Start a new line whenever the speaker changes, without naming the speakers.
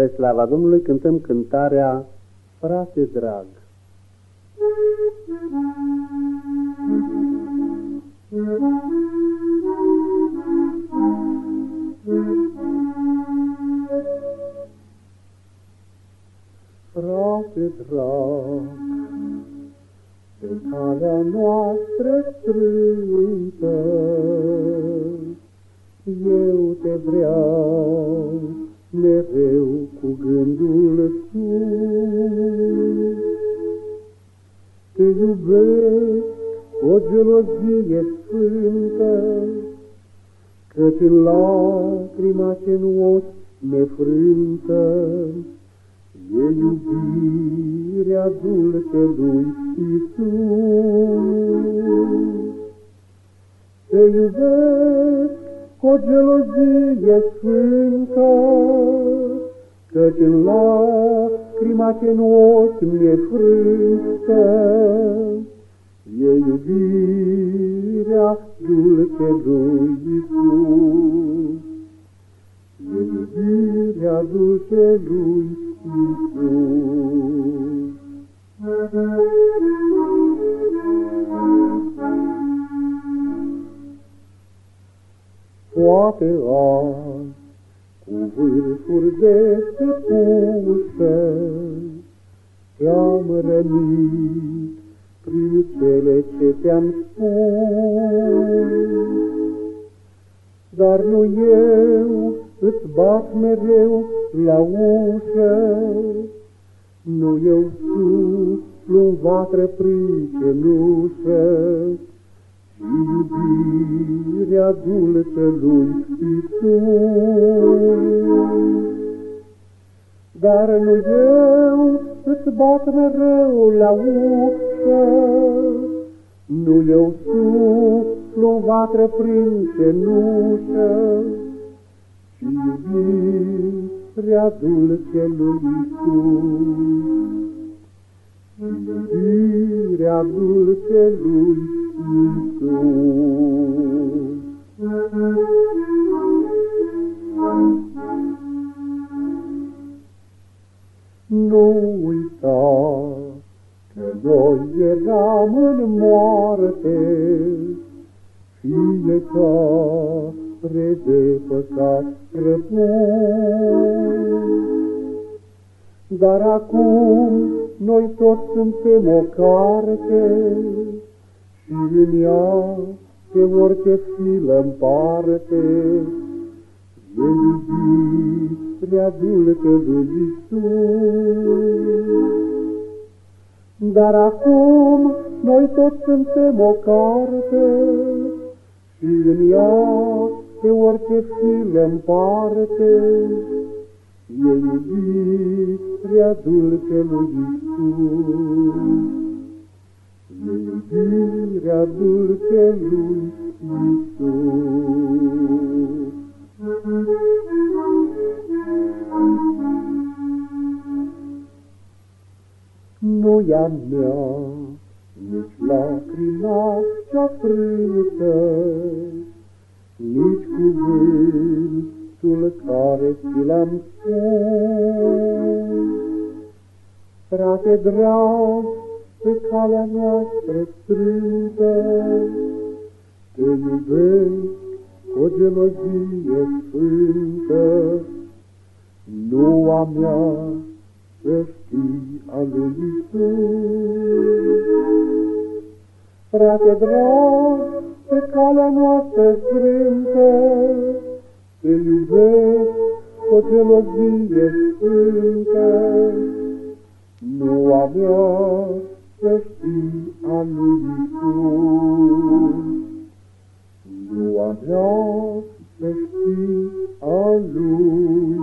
Spre slava Domnului cântăm cântarea Frate drag. Frate drag, pe calea noastră strântă, eu te vreau mereu cu gândul sus. Te iubesc o gelozie sfântă, Căci în lacrima ce n ochi nefrântă, E iubirea dulce lui Iisus. Te iubesc cu o gelozie sfântă, Căci în lacrima ce în ochi mi-e frântă, E iubirea dulce lui Iisus. E iubirea dulce lui Iisus. Poate azi, cu vârfuri de pusă, Te-am rănit prin cele ce te-am spus. Dar nu eu îți bat mereu la ușă, Nu eu suflu în vatră prin cenușă, iubirea dulce lui Iisus. Dar nu eu îți bat mereu la ușă, Nu eu suflu în vatră prin cenușă, Și iubirea dulce lui Iisus. Iubirea dulce lui nu uita că noi eram în moarte, fiecare de păcat răpus. Dar acum noi toți suntem o carte, și în ea pe orice filă în parte, e iubirea dulce lui Iisus. Dar acum noi toți suntem o carte și în ea pe orice filă în parte, e iubirea dulce lui Iisus iubirea dulce lui Iisus. Nu i a mea, nici lacrima cea frântă, nici cuvântul care ți l-am spus. Frate drag, pe calea noastră strântă. Te iubesc cu o gelozie sfântă, nu a mea să știi a lui Iisus. Frate drag, pe calea noastră strântă, te iubesc cu o gelozie sfântă, nu a mea să fii al lui Iisus. Nu am loc să fii al lui